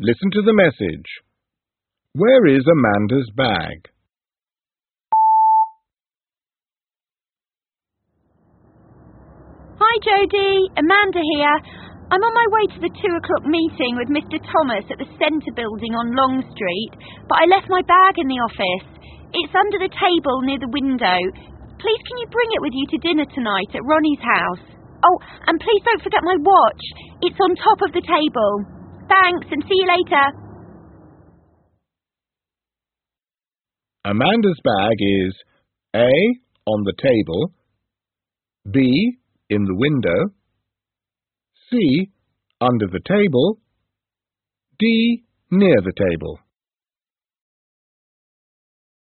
Listen to the message. Where is Amanda's bag? Hi, Jodie. Amanda here. I'm on my way to the two o'clock meeting with Mr. Thomas at the Centre building on Long Street, but I left my bag in the office. It's under the table near the window. Please, can you bring it with you to dinner tonight at Ronnie's house? Oh, and please don't forget my watch. It's on top of the table. Thanks, and see you later. Amanda's bag is A. On the table, B. In the window, C. Under the table, D. Near the table.